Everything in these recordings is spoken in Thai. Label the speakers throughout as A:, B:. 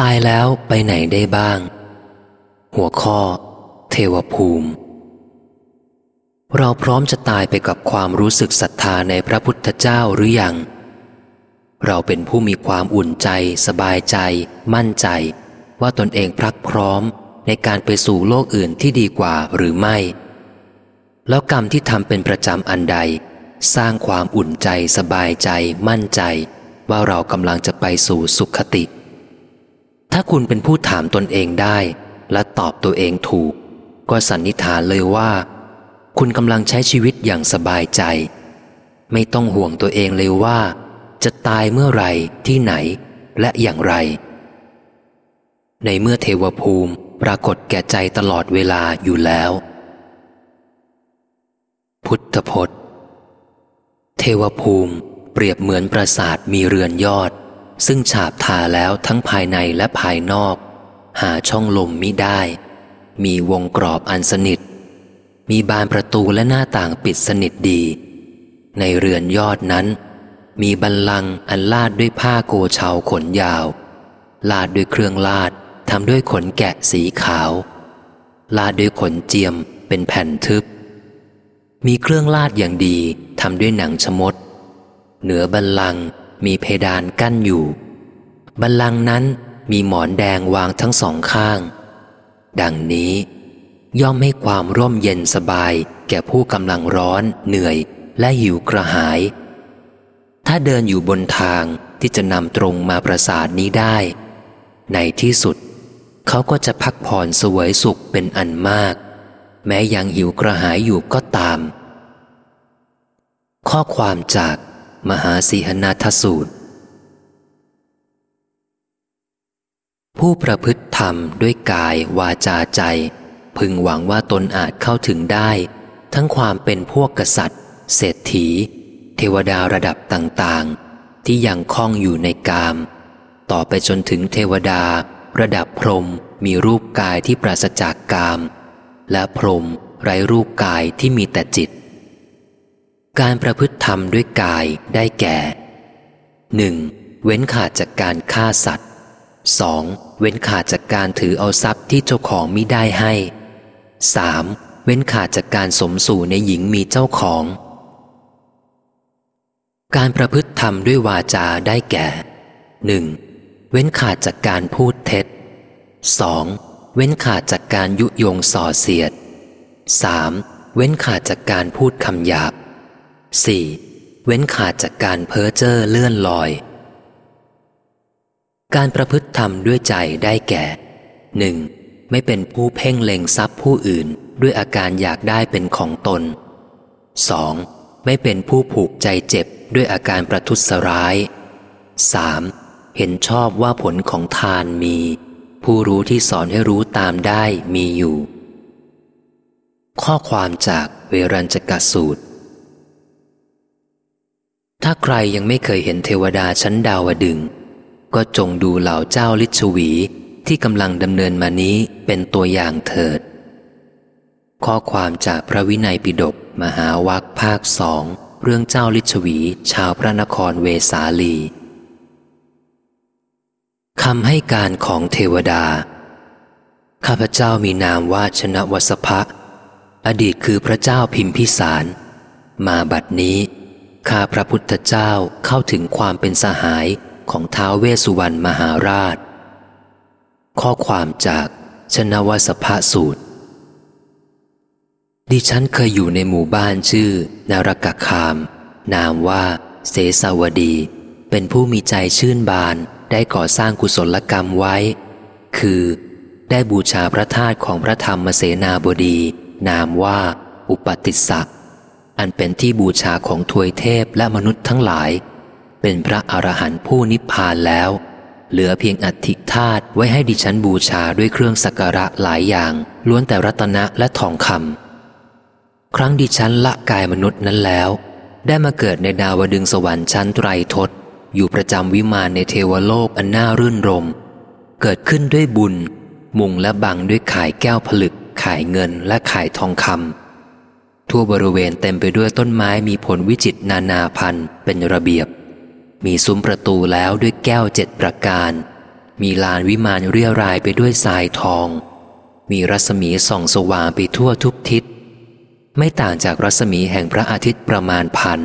A: ตายแล้วไปไหนได้บ้าง หัวข้อ เทวภูมิ เราพร้อมจะตายไปกับความรู้สึกศรัทธาในพระพุทธเจ้าหรือยัง เราเป็นผู้มีความอุ่นใจ สบายใจ มั่นใจ ว่าตนเองพรักพร้อมในการไปสู่โลกอื่นที่ดีกว่าหรือไม่ แล้วกรรมที่ทำเป็นประจำอันใด สร้างความอุ่นใจสบายใจ มั่นใจ ว่าเรากำลังจะไปสู่สุขติ ถ้าคุณเป็นผู้ถามตนเองได้ และตอบตัวเองถูก ก็สันนิษฐานเลยว่า คุณกำลังใช้ชีวิตอย่างสบายใจ ไม่ต้องห่วงตัวเองเลยว่า จะตายเมื่อไรที่ไหน และอย่างไร ในเมื่อเทวภูมิปรากฏแก่ใจตลอดเวลาอยู่แล้ว พุทธพจน์ เทวภูมิเปรียบเหมือนปราสาทมีเรือนยอด ซึ่งฉาบทาแล้วทั้งภายในและภายนอก หาช่องลมมิได้ มีวงกรอบอันสนิท มีบานประตูและหน้าต่างปิดสนิทดี ในเรือนยอดนั้น มีบันลังอันลาดด้วยผ้าโกเชาขนยาว ลาดด้วยเครื่องลาดทำด้วยขนแกะสีขาว ลาดด้วยขนเจียมเป็นแผ่นทึบ มีเครื่องลาดอย่างดีทำด้วยหนังชมด เหนือบันลัง มีเพดานกั้นอยู่ บันลังนั้นมีหมอนแดงวางทั้งสองข้าง ดังนี้ย่อมให้ความร่มเย็นสบาย แก่ผู้กำลังร้อน เหนื่อย และหิวกระหาย ถ้าเดินอยู่บนทางที่จะนำตรงมาประสาทนี้ได้ ในที่สุด เขาก็จะพักผ่อนสวยสุขเป็นอันมาก แม้ยังหิวกระหายอยู่ก็ตาม ข้อความจาก มหาสีหนาทสูตร ผู้ประพฤติธรรมด้วยกายวาจาใจ พึงหวังว่าตนอาจเข้าถึงได้ ทั้งความเป็นพวกกษัตริย์ เศรษฐี เทวดาระดับต่างๆ ที่ยังคล้องอยู่ในกาม ต่อไปจนถึงเทวดา ระดับพรหมมีรูปกายที่ปราศจากกาม และพรหมไร้รูปกายที่มีแต่จิต การประพฤติธรรมด้วยกายได้แก่ 1. เว้นขาดจากการฆ่าสัตว์ 2. เว้นขาดจากการถือเอาทรัพย์ที่เจ้าของมิได้ให้ 3. เว้นขาดจากการสมสู่ในหญิงมีเจ้าของ การประพฤติธรรมด้วยวาจาได้แก่ 1. เว้นขาดจากการพูดเท็จ 2. เว้นขาดจากการยุยงส่อเสียด 3. เว้นขาดจากการพูดคำหยาบ 4. เว้นขาดจากการเพ้อเจ้อเลื่อนลอย การประพฤติธรรมด้วยใจได้แก่ 1. ไม่เป็นผู้เพ่งเล็งทรัพย์ผู้อื่นด้วยอาการอยากได้เป็นของตน 2. ไม่เป็นผู้ผูกใจเจ็บด้วยอาการประทุษร้าย 3. เห็นชอบว่าผลของทานมี ผู้รู้ที่สอนให้รู้ตามได้มีอยู่ ข้อความจากเวรัญจกสูตร ถ้าใครยังไม่เคยเห็นเทวดาชั้นดาวดึง ก็จงดูเหล่าเจ้าลิชวีที่กำลังดำเนินมานี้เป็นตัวอย่างเถิด ข้อความจากพระวินัยปิฎกมหาวัคภาคสองเรื่องเจ้าลิชวี ชาวพระนครเวสาลีคำให้การของเทวดา ข้าพเจ้ามีนามว่าชนะวสภะอดีตคือพระเจ้าพิมพิสาร มาบัดนี้ ข้าพระพุทธเจ้าเข้าถึงความเป็นสหายของท้าวเวสสุวรรณมหาราช ข้อความจากชนวสภสูตร ดิฉันเคยอยู่ในหมู่บ้านชื่อ นารกคาม นามว่าเสสาวดี เป็นผู้มีใจชื่นบานได้ก่อสร้างกุศลกรรมไว้ คือ ได้บูชาพระธาตุของพระธรรมเสนาบดี นามว่า อุปติสสะ อันเป็นที่บูชาของทวยเทพและมนุษย์ทั้งหลาย เป็นพระอรหันต์ผู้นิพพานแล้ว เหลือเพียงอัฐิธาตุไว้ให้ดิฉันบูชาด้วยเครื่องสักการะหลายอย่าง ล้วนแต่รัตนะและทองคำครั้งดิฉันละกายมนุษย์นั้นแล้ว ได้มาเกิดในดาวดึงสวรรค์ชั้นไตรทศอยู่ประจำวิมานในเทวโลกอันน่ารื่นรม เกิดขึ้นด้วยบุญ มุงและบังด้วยขายแก้วผลึก ขายเงินและขายทองคำ ทั่วบริเวณเต็มไปด้วยต้นไม้มีผลวิจิตนานาพันธุ์เป็นระเบียบ มีซุ้มประตูแล้วด้วยแก้วเจ็ดประการ มีลานวิมานเรียรายไปด้วยทรายทอง มีรัศมีส่องสว่างไปทั่วทุกทิศ ไม่ต่างจากรัศมีแห่งพระอาทิตย์ประมาณพัน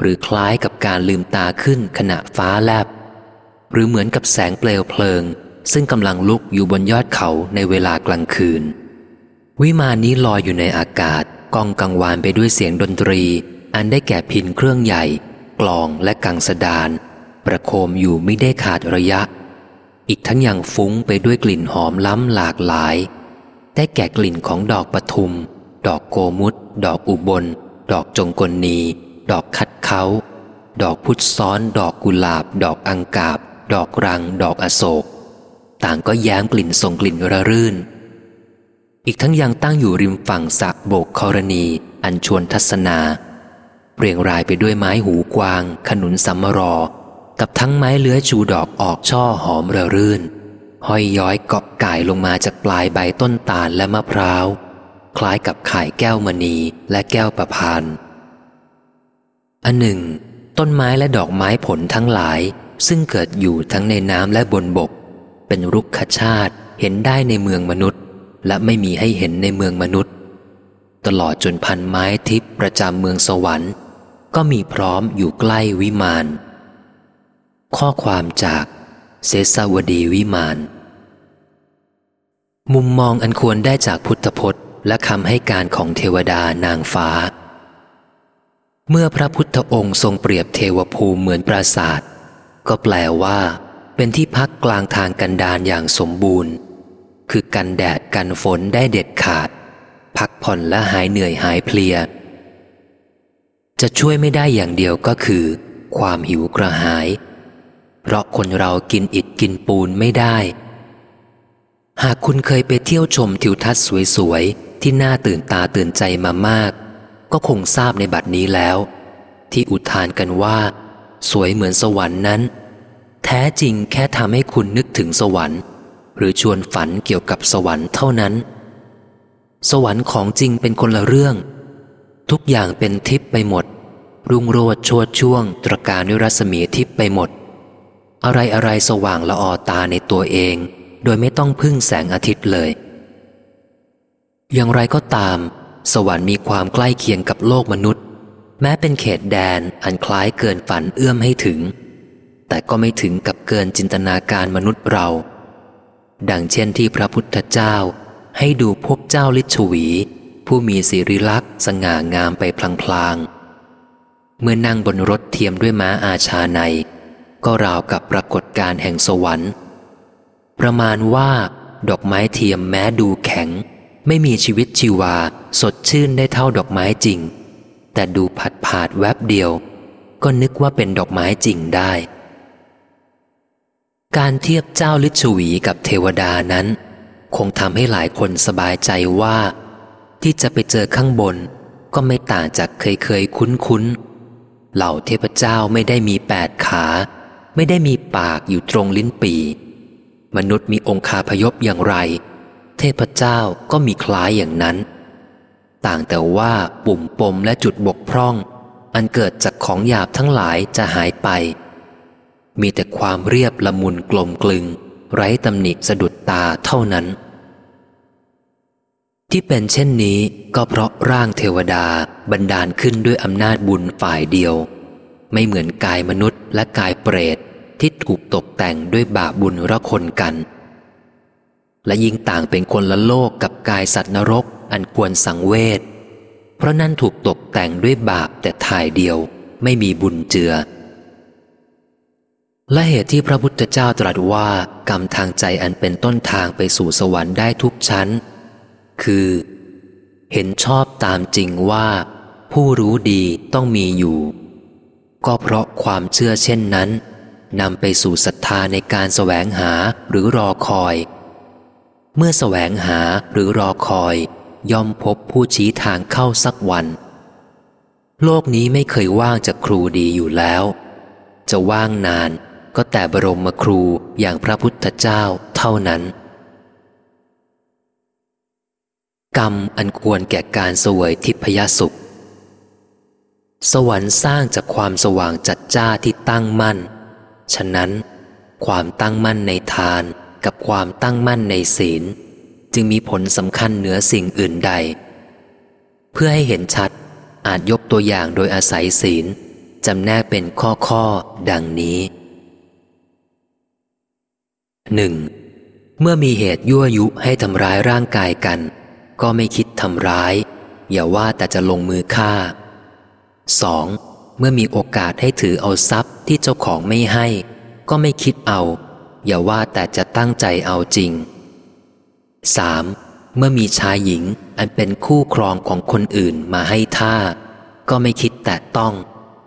A: หรือคล้ายกับการลืมตาขึ้นขณะฟ้าแลบ หรือเหมือนกับแสงเปลวเพลิง ซึ่งกำลังลุกอยู่บนยอดเขาในเวลากลางคืน วิมานนี้ลอยอยู่ในอากาศ ก้องกังวานไปด้วยเสียงดนตรี อันได้แก่พินเครื่องใหญ่ กลองและกังสดาน ประโคมอยู่ไม่ได้ขาดระยะ อีกทั้งยังฟุ้งไปด้วยกลิ่นหอมล้ำหลากหลาย ได้แก่กลิ่นของดอกปทุม ดอกโกมุตดอกอุบล ดอกจงกลนี ดอกคัดเขา ดอกพุทธซ้อน ดอกกุหลาบ ดอกอังกาบ ดอกรัง ดอกอโศก ต่างก็แย้มกลิ่นส่งกลิ่นระรื่น อีกทั้งยังตั้งอยู่ริมฝั่งสระโบกครณี อันชวนทัศนา เรียงรายไปด้วยไม้หูกวาง ขนุนสัมมรอ กับทั้งไม้เลื้อยชูดอกออกช่อหอมระรื่น ห้อยย้อยเกาะก่ายลงมาจากปลายใบต้นตาลและมะพร้าว คล้ายกับข่ายแก้วมณีและแก้วประพานอันหนึ่ง ต้นไม้และดอกไม้ผลทั้งหลาย ซึ่งเกิดอยู่ทั้งในน้ำและบนบก เป็นรุกขชาติเห็นได้ในเมืองมนุษย์ และไม่มีให้เห็นในเมืองมนุษย์ ตลอดจนพันไม้ทิพย์ประจำเมืองสวรรค์ ก็มีพร้อมอยู่ใกล้วิมาน ข้อความจากเสสาวดีวิมาน มุมมองอันควรได้จากพุทธพจน์ และคำให้การของเทวดานางฟ้า เมื่อพระพุทธองค์ทรงเปรียบเทวภูมิเหมือนปราสาทก็แปลว่า เป็นที่พักกลางทางกันดารอย่างสมบูรณ์ คือกันแดดกันฝนได้เด็ดขาด พักผ่อนและหายเหนื่อยหายเพลีย จะช่วยไม่ได้อย่างเดียวก็คือ ความหิวกระหาย เพราะคนเรากินอิดกินปูนไม่ได้ หากคุณเคยไปเที่ยวชมทิวทัศน์สวยๆ ที่น่าตื่นตาตื่นใจมามาก ก็คงทราบในบัดนี้แล้ว ที่อุทานกันว่า สวยเหมือนสวรรค์นั้น แท้จริงแค่ทำให้คุณนึกถึงสวรรค์ หรือชวนฝันเกี่ยวกับสวรรค์เท่านั้น สวรรค์ของจริงเป็นคนละเรื่อง ทุกอย่างเป็นทิพย์ไปหมด รุ่งโรจน์ชดช่วง ตรการด้วยรัศมีทิพย์ไปหมด อะไรอะไรสว่างละออตาในตัวเอง โดยไม่ต้องพึ่งแสงอาทิตย์เลย อย่างไรก็ตาม สวรรค์มีความใกล้เคียงกับโลกมนุษย์ แม้เป็นเขตแดนอันคล้ายเกินฝันเอื้อมให้ถึง แต่ก็ไม่ถึงกับเกินจินตนาการมนุษย์เรา ดังเช่นที่พระพุทธเจ้า ให้ดูพวกเจ้าลิชวี ผู้มีสิริลักษณ์สง่างามไปพลางๆ เมื่อนั่งบนรถเทียมด้วยม้าอาชาใน ก็ราวกับปรากฏการแห่งสวรรค์ ประมาณว่า ดอกไม้เทียมแม้ดูแข็ง ไม่มีชีวิตชีวาสดชื่นได้เท่าดอกไม้จริง แต่ดูผัดผาดแวบเดียว ก็นึกว่าเป็นดอกไม้จริงได้ การเทียบเจ้าลิชวีกับเทวดานั้น คงทำให้หลายคนสบายใจว่า ที่จะไปเจอข้างบน ก็ไม่ต่างจากเคยเคยคุ้นคุ้นเหล่าเทพเจ้าไม่ได้มีแปดขา ไม่ได้มีปากอยู่ตรงลิ้นปี มนุษย์มีองคาพยพอย่างไร เทพเจ้าก็มีคล้ายอย่างนั้น ต่างแต่ว่าปุ่มปมและจุดบกพร่อง อันเกิดจากของหยาบทั้งหลายจะหายไป มีแต่ความเรียบละมุนกลมกลึง ไร้ตำหนิสะดุดตาเท่านั้น ที่เป็นเช่นนี้ก็เพราะร่างเทวดาบันดาลขึ้นด้วยอำนาจบุญฝ่ายเดียว ไม่เหมือนกายมนุษย์และกายเปรตที่ถูกตกแต่งด้วยบาปบุญระคนกัน และยิ่งต่างเป็นคนละโลกกับกายสัตว์นรกอันควรสังเวชเพราะนั่นถูกตกแต่งด้วยบาปแต่ทายเดียว ไม่มีบุญเจือ และเหตุที่พระพุทธเจ้าตรัสว่ากรรมทางใจอันเป็นต้นทางไปสู่สวรรค์ได้ทุกชั้น คือ เห็นชอบตามจริงว่า ผู้รู้ดีต้องมีอยู่ ก็เพราะความเชื่อเช่นนั้นนำไปสู่ศรัทธาในการแสวงหาหรือรอคอย เมื่อแสวงหาหรือรอคอย ย่อมพบผู้ชี้ทางเข้าสักวัน โลกนี้ไม่เคยว่างจากครูดีอยู่แล้ว จะว่างนาน ก็แต่บรมครูอย่างพระพุทธเจ้าเท่านั้น กรรมอันควรแก่การสวยทิพยสุข สวรรค์สร้างจากความสว่างจัดจ้าที่ตั้งมั่น ฉะนั้น ความตั้งมั่นในทานกับความตั้งมั่นในศีล จึงมีผลสำคัญเหนือสิ่งอื่นใด เพื่อให้เห็นชัดอาจยกตัวอย่างโดยอาศัยศีลจำแนกเป็นข้อข้อดังนี้ หนึ่งเมื่อมีเหตุยั่วยุให้ทำร้ายร่างกายกัน ก็ไม่คิดทำร้าย อย่าว่าแต่จะลงมือฆ่า 2. เมื่อมีโอกาสให้ถือเอาทรัพย์ที่เจ้าของไม่ให้ ก็ไม่คิดเอา อย่าว่าแต่จะตั้งใจเอาจริง 3. เมื่อมีชายหญิงอันเป็นคู่ครองของคนอื่นมาให้ท่า ก็ไม่คิดแต่ต้อง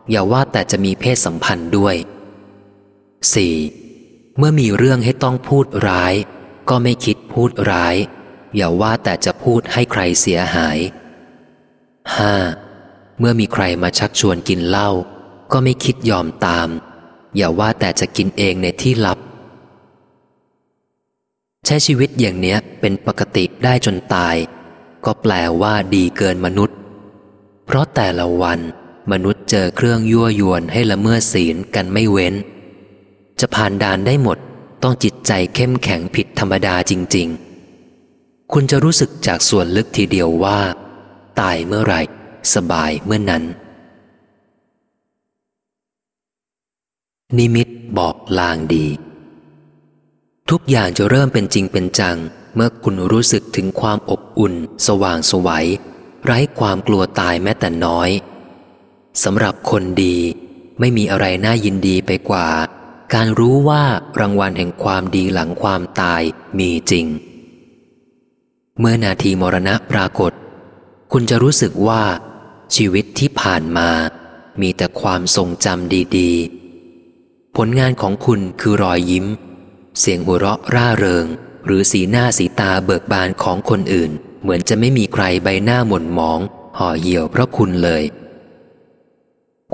A: อย่าว่าแต่จะมีเพศสัมพันธ์ด้วย 4. เมื่อมีเรื่องให้ต้องพูดร้าย ก็ไม่คิดพูดร้าย อย่าว่าแต่จะพูดให้ใครเสียหาย 5. เมื่อมีใครมาชักชวนกินเหล้าก็ไม่คิดยอมตาม อย่าว่าแต่จะกินเองในที่ลับ ใช้ชีวิตอย่างเนี้ยเป็นปกติได้จนตาย ก็แปลว่าดีเกินมนุษย์ เพราะแต่ละวันมนุษย์เจอเครื่องยั่วยวนให้ละเมิดศีลกันไม่เว้น จะผ่านด่านได้หมด ต้องจิตใจเข้มแข็งผิดธรรมดาจริง ๆ คุณจะรู้สึกจากส่วนลึกทีเดียวว่า ตายเมื่อไหร่ สบายเมื่อนั้น นิมิตบอกลางดี ทุกอย่างจะเริ่มเป็นจริงเป็นจัง เมื่อคุณรู้สึกถึงความอบอุ่น สว่างสวัยไร้ความกลัวตายแม้แต่น้อยสำหรับคนดีไม่มีอะไรน่ายินดีไปกว่า การรู้ว่ารางวัลแห่งความดีหลังความตายมีจริง เมื่อนาทีมรณะปรากฏ คุณจะรู้สึกว่า ชีวิตที่ผ่านมา มีแต่ความทรงจำดีๆ ผลงานของคุณคือรอยยิ้ม เสียงหัวเราะร่าเริง หรือสีหน้าสีตาเบิกบานของคนอื่น เหมือนจะไม่มีใครใบหน้าหม่นหมอง ห่อเหี่ยวเพราะคุณเลย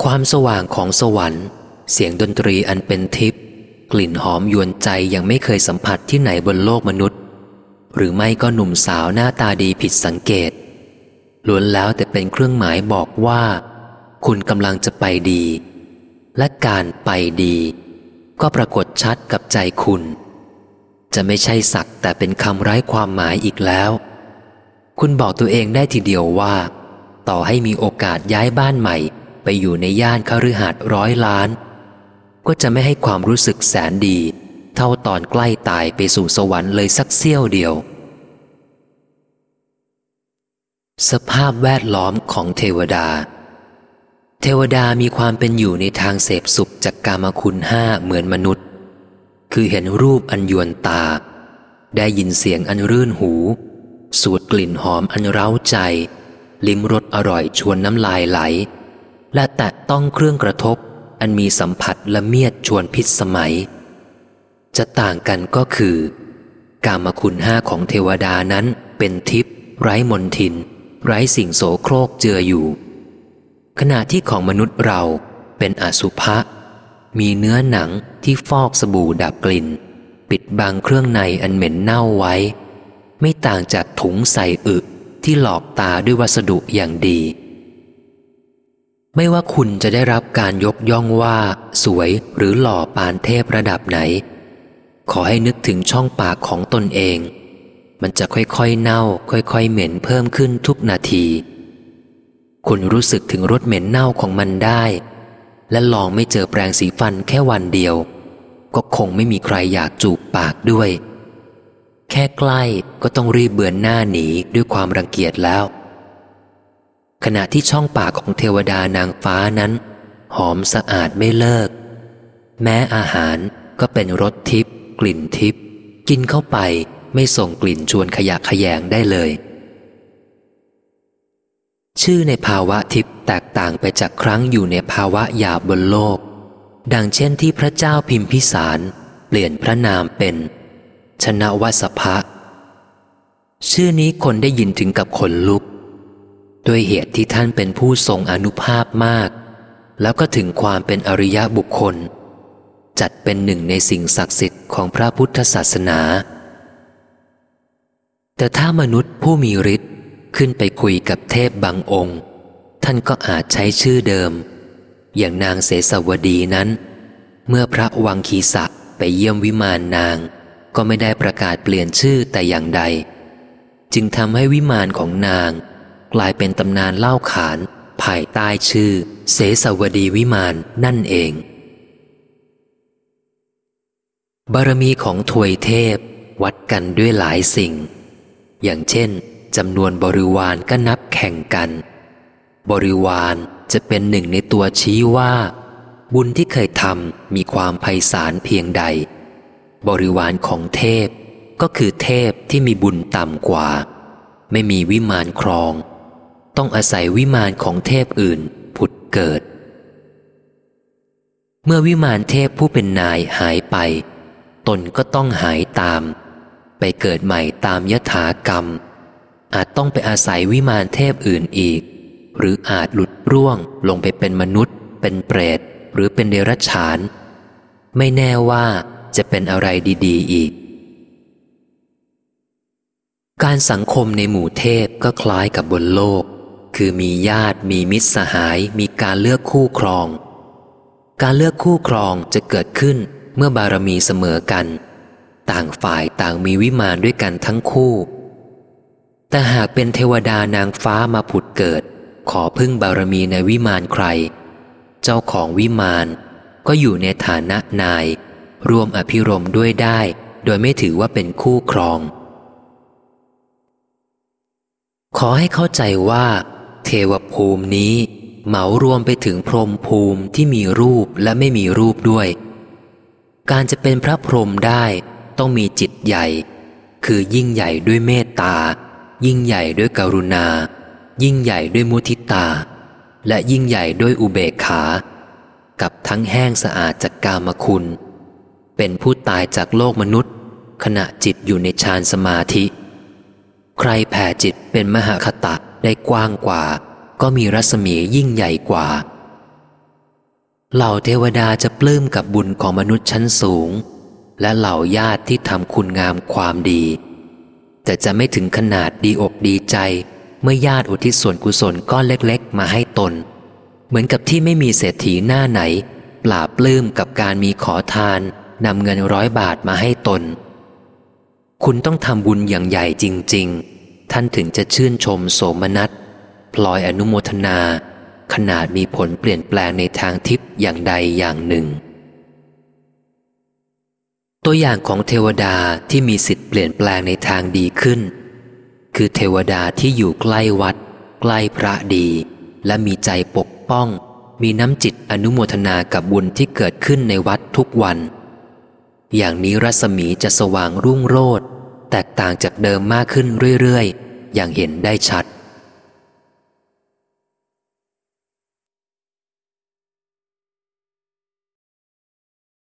A: ความสว่างของสวรรค์ เสียงดนตรีอันเป็นทิพย์กลิ่นหอมยวนใจยังไม่เคยสัมผัสที่ไหนบนโลกมนุษย์ หรือไม่ก็หนุ่มสาวหน้าตาดีผิดสังเกตล้วนแล้วแต่เป็นเครื่องหมายบอกว่า คุณกำลังจะไปดี และการไปดี ก็ปรากฏชัดกับใจคุณ จะไม่ใช่สักแต่เป็นคำไร้ความหมายอีกแล้ว คุณบอกตัวเองได้ทีเดียวว่า ต่อให้มีโอกาสย้ายบ้านใหม่ ไปอยู่ในย่านคฤหาสน์ร้อยล้าน ก็จะไม่ให้ความรู้สึกแสนดี เท่าตอนใกล้ตายไปสู่สวรรค์เลยสักเสี้ยวเดียว สภาพแวดล้อมของเทวดา เทวดามีความเป็นอยู่ในทางเสพสุขจากกามคุณห้าเหมือนมนุษย์ คือเห็นรูปอันยวนตา ได้ยินเสียงอันรื่นหู สูดกลิ่นหอมอันเร้าใจ ลิ้มรสอร่อยชวนน้ำลายไหลและแตะต้องเครื่องกระทบ อันมีสัมผัสละเมียดชวนพิษสมัย จะต่างกันก็คือ กามคุณห้าของเทวดานั้นเป็นทิพย์ไร้มนทิน ไร้สิ่งโสโครกเจืออยู่ ขณะที่ของมนุษย์เราเป็นอสุภะมีเนื้อหนังที่ฟอกสบู่ดับกลิ่น ปิดบังเครื่องในอันเหม็นเน่าไว้ ไม่ต่างจากถุงใส่อึที่หลอกตาด้วยวัสดุอย่างดี ไม่ว่าคุณจะได้รับการยกย่องว่า สวยหรือหล่อปานเทพระดับไหน ขอให้นึกถึงช่องปากของตนเอง มันจะค่อยๆเน่า ค่อยๆ เหม็นเพิ่มขึ้นทุกนาที คุณรู้สึกถึงรสเหม็นเน่าของมันได้ และลองไม่เจอแปรงสีฟันแค่วันเดียว ก็คงไม่มีใครอยากจูบปากด้วย แค่ใกล้ก็ต้องรีบเบือนหน้าหนีด้วยความรังเกียจแล้ว ขณะที่ช่องปากของเทวดานางฟ้านั้น หอมสะอาดไม่เลิก แม้อาหารก็เป็นรสทิพย์กลิ่นทิพย์กินเข้าไปไม่ส่งกลิ่นชวนขยะขยงได้เลย ชื่อในภาวะทิพย์แตกต่างไปจากครั้งอยู่ในภาวะหยาบบนโลก ดังเช่นที่พระเจ้าพิมพิสาร เปลี่ยนพระนามเป็น ชนะวสภะชื่อนี้คนได้ยินถึงกับขนลุก ด้วยเหตุที่ท่านเป็นผู้ทรงอนุภาพมาก แล้วก็ถึงความเป็นอริยบุคคล จัดเป็นหนึ่งในสิ่งศักดิ์สิทธิ์ของพระพุทธศาสนา แต่ถ้ามนุษย์ผู้มีฤทธิ์ขึ้นไปคุยกับเทพบางองค์ ท่านก็อาจใช้ชื่อเดิม อย่างนางเสสวดีนั้น เมื่อพระวังคีสะไปเยี่ยมวิมานนาง ก็ไม่ได้ประกาศเปลี่ยนชื่อแต่อย่างใด จึงทำให้วิมานของนาง กลายเป็นตำนานเล่าขาน ภายใต้ชื่อ เสสวดีวิมานนั่นเอง บารมีของถวยเทพวัดกันด้วยหลายสิ่ง อย่างเช่นจำนวนบริวารก็นับแข่งกัน บริวารจะเป็นหนึ่งในตัวชี้ว่า บุญที่เคยทำมีความไพศาลเพียงใด บริวารของเทพก็คือเทพที่มีบุญต่ำกว่า ไม่มีวิมานครอง ต้องอาศัยวิมานของเทพอื่น ผุดเกิด เมื่อวิมานเทพผู้เป็นนายหายไป ตนก็ต้องหายตาม ไปเกิดใหม่ตามยถากรรม อาจต้องไปอาศัยวิมานเทพอื่นอีก หรืออาจหลุดร่วงลงไปเป็นมนุษย์ เป็นเปรต หรือเป็นเดรัจฉาน ไม่แน่ว่าจะเป็นอะไรดี ๆ อีก การสังคมในหมู่เทพก็คล้ายกับบนโลก คือมีญาติมีมิตรสหาย มีการเลือกคู่ครอง การเลือกคู่ครองจะเกิดขึ้นเมื่อบารมีเสมอกัน ต่างฝ่ายต่างมีวิมานด้วยกันทั้งคู่ แต่หากเป็นเทวดานางฟ้ามาผุดเกิด ขอพึ่งบารมีในวิมานใคร เจ้าของวิมานก็อยู่ในฐานะนาย รวมอภิรมด้วยได้ โดยไม่ถือว่าเป็นคู่ครอง ขอให้เข้าใจว่า เทวภูมินี้ เหมารวมไปถึงพรหมภูมิที่มีรูปและไม่มีรูปด้วย การจะเป็นพระพรหมได้ต้องมีจิตใหญ่ คือยิ่งใหญ่ด้วยเมตตา ยิ่งใหญ่ด้วยกรุณา ยิ่งใหญ่ด้วยมุทิตา และยิ่งใหญ่ด้วยอุเบกขา กับทั้งแห้งสะอาดจากกามคุณ เป็นผู้ตายจากโลกมนุษย์ ขณะจิตอยู่ในฌานสมาธิ ใครแผ่จิตเป็นมหาคตะ ได้กว้างกว่า ก็มีรัศมียิ่งใหญ่กว่า เหล่าเทวดาจะปลื้มกับบุญของมนุษย์ชั้นสูง และเหล่าญาติที่ทำคุณงามความดี แต่จะไม่ถึงขนาดดีอกดีใจ เมื่อญาติอุทิศส่วนกุศลก้อนเล็กๆ มาให้ตน เหมือนกับที่ไม่มีเศรษฐีหน้าไหนปราบปลื้มกับการมีขอทานนำเงินร้อยบาทมาให้ตน คุณต้องทำบุญอย่างใหญ่จริง ๆ ท่านถึงจะชื่นชมโสมนัสพลอยอนุโมทนา ขนาดมีผลเปลี่ยนแปลงในทางทิพย์อย่างใดอย่างหนึ่ง ตัวอย่างของเทวดาที่มีสิทธิ์เปลี่ยนแปลงในทางดีขึ้น คือเทวดาที่อยู่ใกล้วัด ใกล้พระดี และมีใจปกป้อง มีน้ำจิตอนุโมทนากับบุญที่เกิดขึ้นในวัดทุกวัน อย่างนี้รัศมีจะสว่างรุ่งโรจน์ แตกต่างจากเดิมมากขึ้นเรื่อยๆ อย่างเห็นได้ชัด